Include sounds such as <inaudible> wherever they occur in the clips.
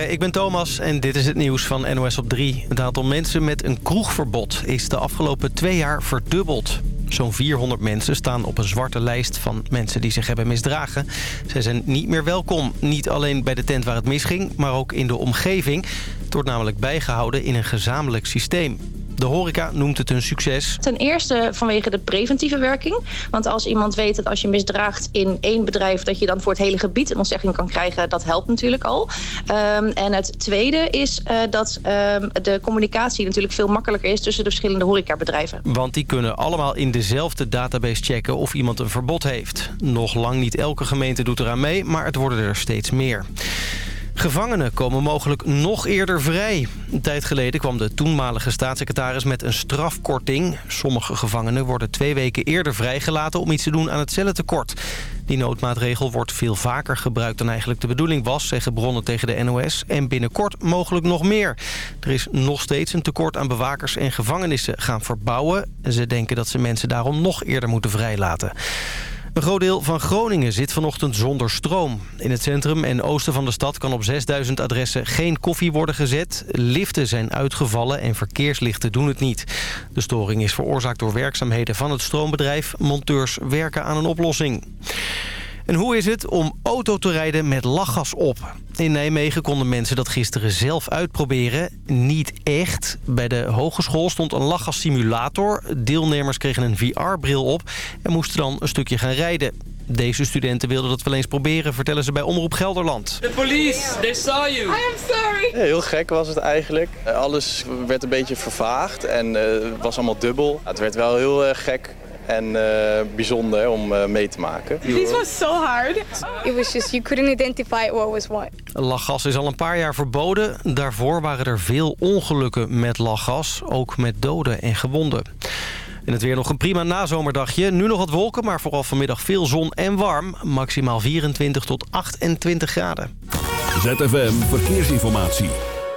Ik ben Thomas en dit is het nieuws van NOS op 3. Het aantal mensen met een kroegverbod is de afgelopen twee jaar verdubbeld. Zo'n 400 mensen staan op een zwarte lijst van mensen die zich hebben misdragen. Zij zijn niet meer welkom. Niet alleen bij de tent waar het misging, maar ook in de omgeving. Het wordt namelijk bijgehouden in een gezamenlijk systeem. De horeca noemt het een succes. Ten eerste vanwege de preventieve werking. Want als iemand weet dat als je misdraagt in één bedrijf... dat je dan voor het hele gebied een ontzegging kan krijgen... dat helpt natuurlijk al. Um, en het tweede is uh, dat um, de communicatie natuurlijk veel makkelijker is... tussen de verschillende horecabedrijven. Want die kunnen allemaal in dezelfde database checken of iemand een verbod heeft. Nog lang niet elke gemeente doet eraan mee, maar het worden er steeds meer. Gevangenen komen mogelijk nog eerder vrij. Een tijd geleden kwam de toenmalige staatssecretaris met een strafkorting. Sommige gevangenen worden twee weken eerder vrijgelaten om iets te doen aan het cellentekort. Die noodmaatregel wordt veel vaker gebruikt dan eigenlijk de bedoeling was, zeggen bronnen tegen de NOS. En binnenkort mogelijk nog meer. Er is nog steeds een tekort aan bewakers en gevangenissen gaan verbouwen. Ze denken dat ze mensen daarom nog eerder moeten vrijlaten. Een groot deel van Groningen zit vanochtend zonder stroom. In het centrum en oosten van de stad kan op 6000 adressen geen koffie worden gezet. Liften zijn uitgevallen en verkeerslichten doen het niet. De storing is veroorzaakt door werkzaamheden van het stroombedrijf. Monteurs werken aan een oplossing. En hoe is het om auto te rijden met lachgas op? In Nijmegen konden mensen dat gisteren zelf uitproberen. Niet echt. Bij de hogeschool stond een lachgassimulator. Deelnemers kregen een VR-bril op en moesten dan een stukje gaan rijden. Deze studenten wilden dat wel eens proberen, vertellen ze bij Omroep Gelderland. The police, they saw you. I am sorry. Ja, heel gek was het eigenlijk. Alles werd een beetje vervaagd en uh, het was allemaal dubbel. Het werd wel heel uh, gek en uh, bijzonder om uh, mee te maken. <laughs> This was so hard. It was just you couldn't identify what was what. Lachgas is al een paar jaar verboden. Daarvoor waren er veel ongelukken met lachgas, ook met doden en gewonden. En het weer nog een prima nazomerdagje. Nu nog wat wolken, maar vooral vanmiddag veel zon en warm. Maximaal 24 tot 28 graden. ZFM Verkeersinformatie.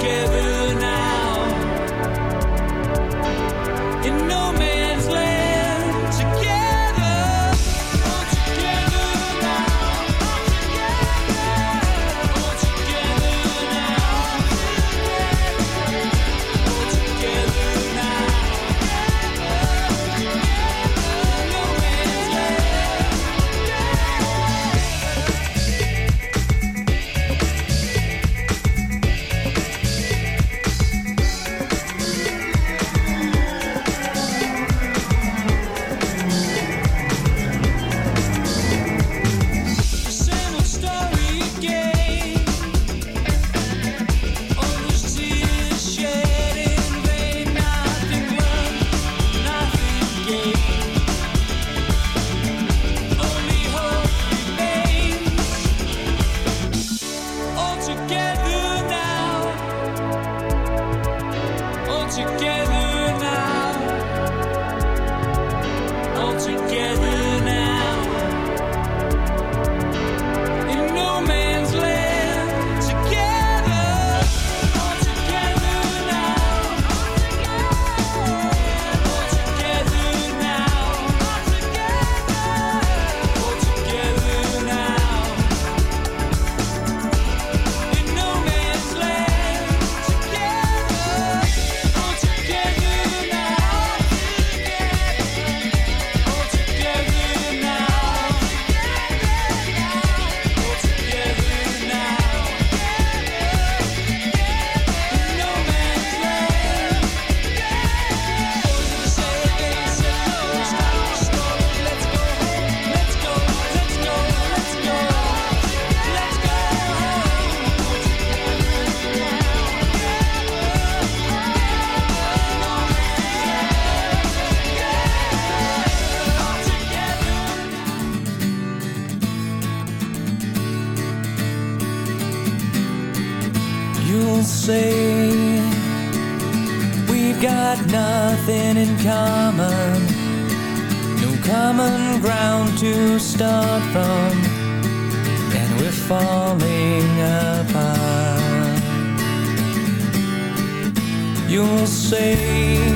giving start from And we're falling apart. You'll say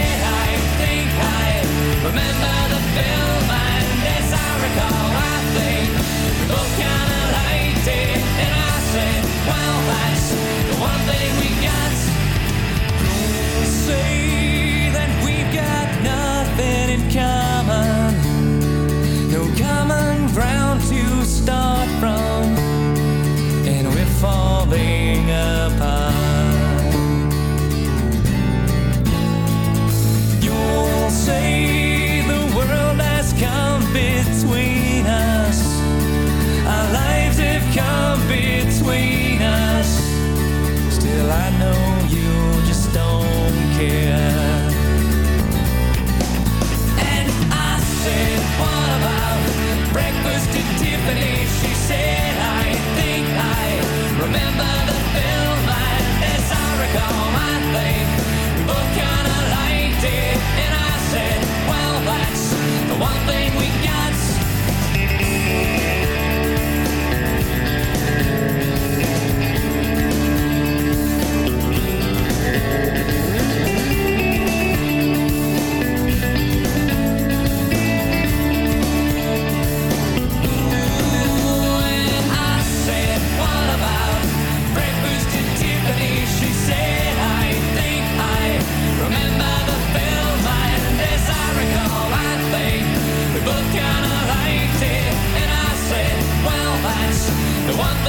say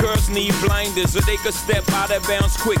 Girls need blinders, so they could step out of bounds quick.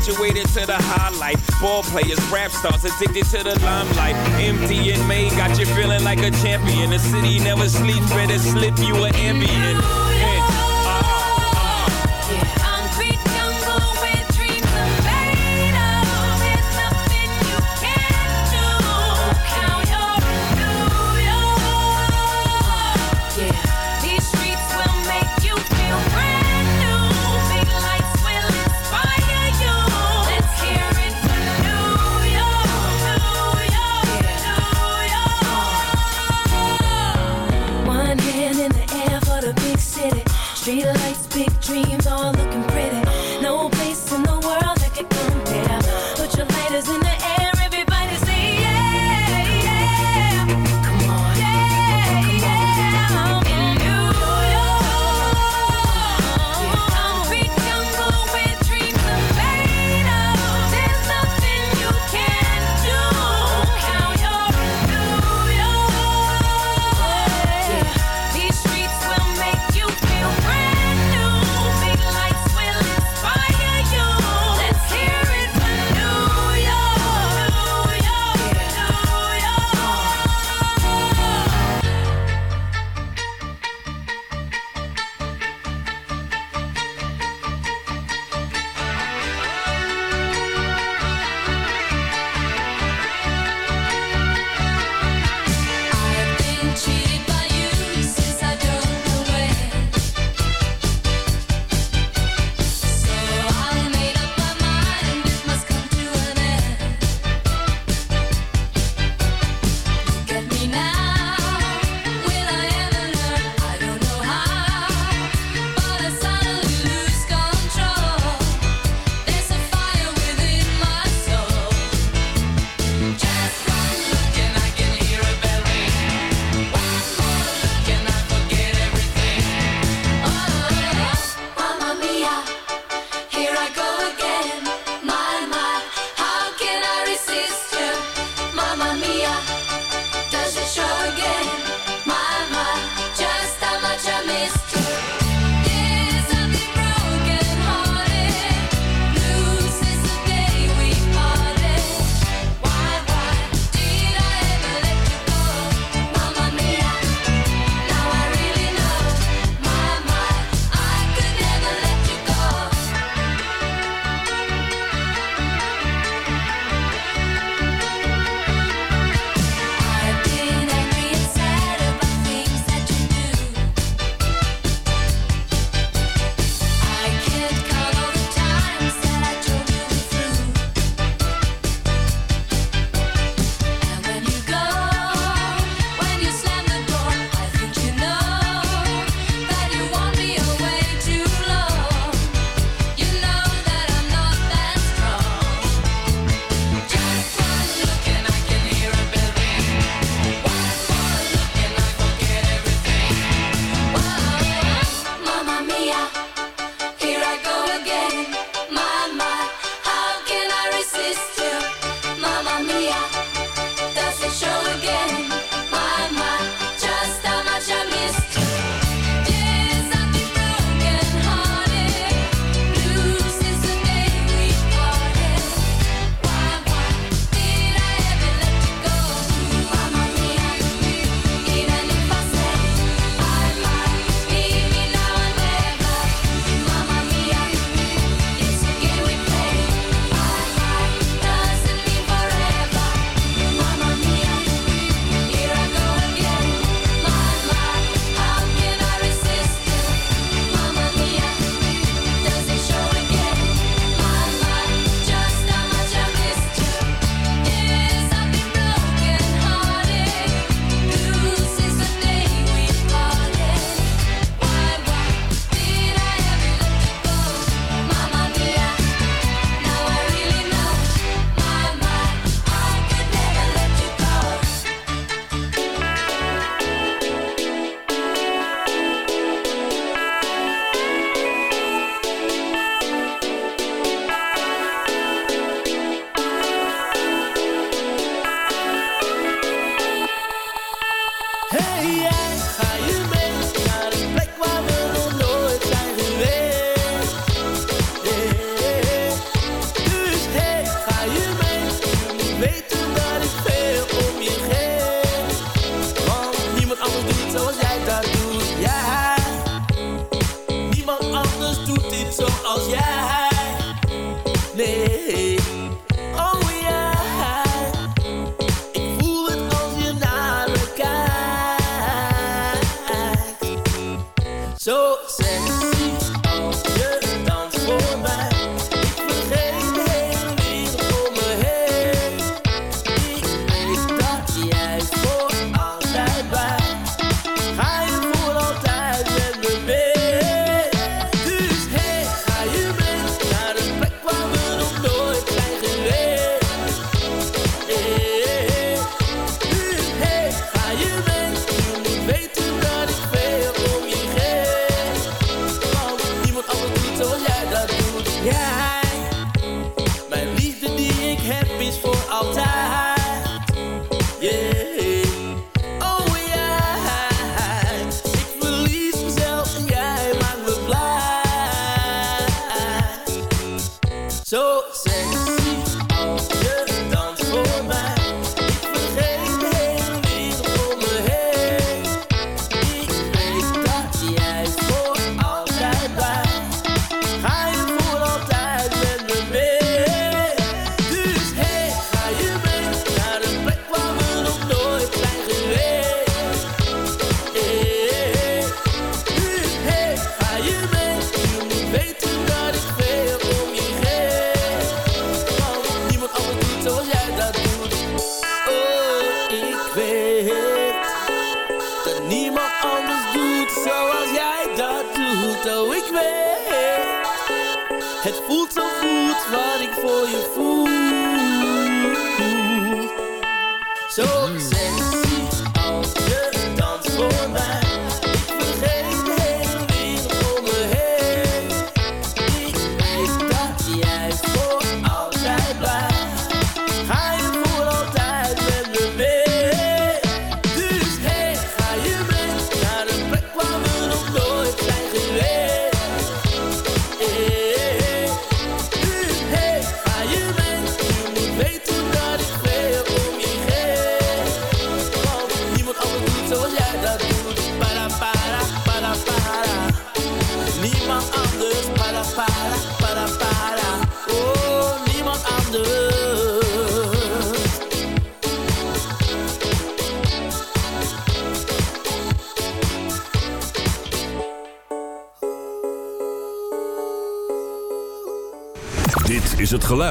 Graduated to the highlight. Ball players, rap stars. Addicted to the limelight. Empty and May got you feeling like a champion. The city never sleeps. Better slip you an ambient.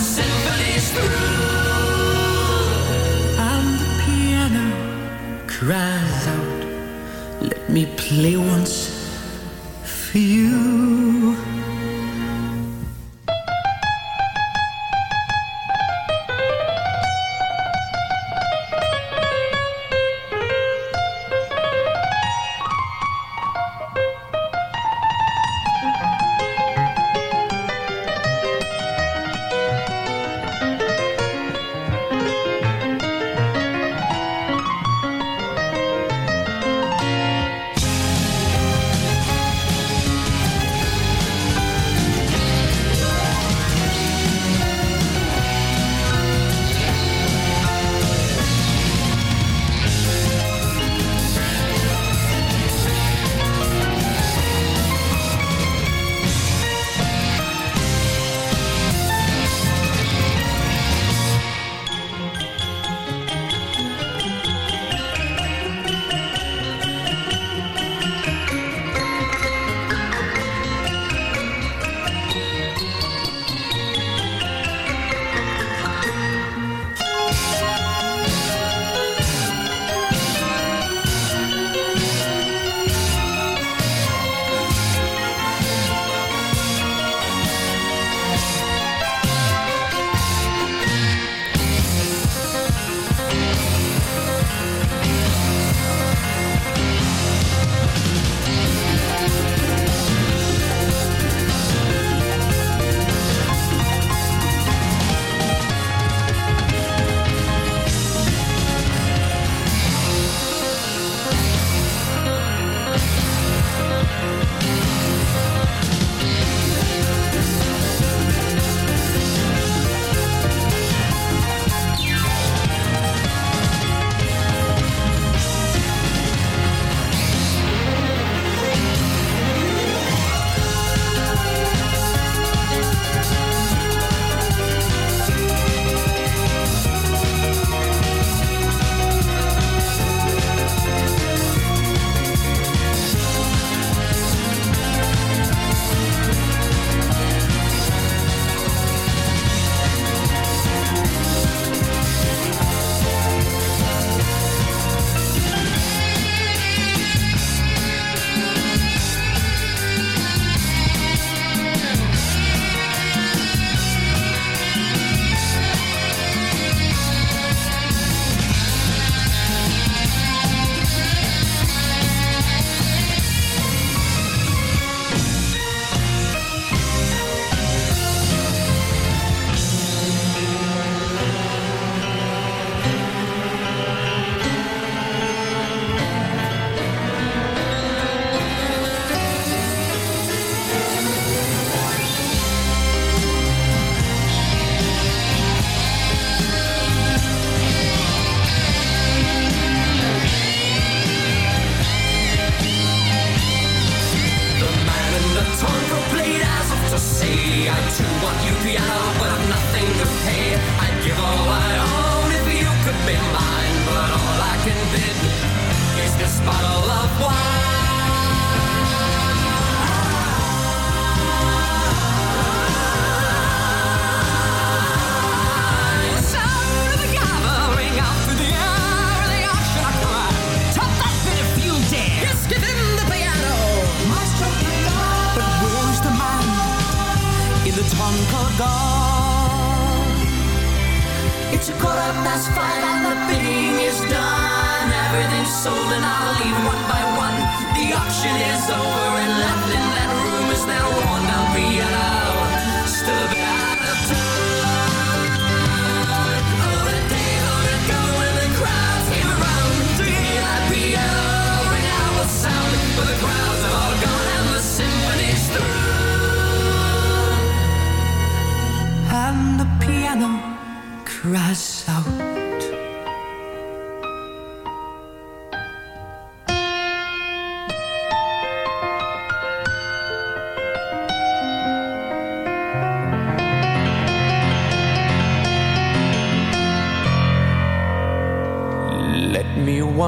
Symphony's through. And the piano cries out, let me play once for you.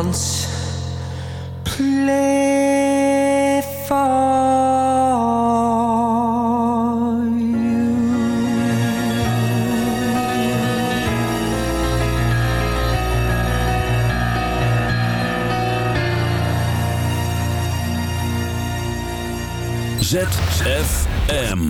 Once play for you. ZFM.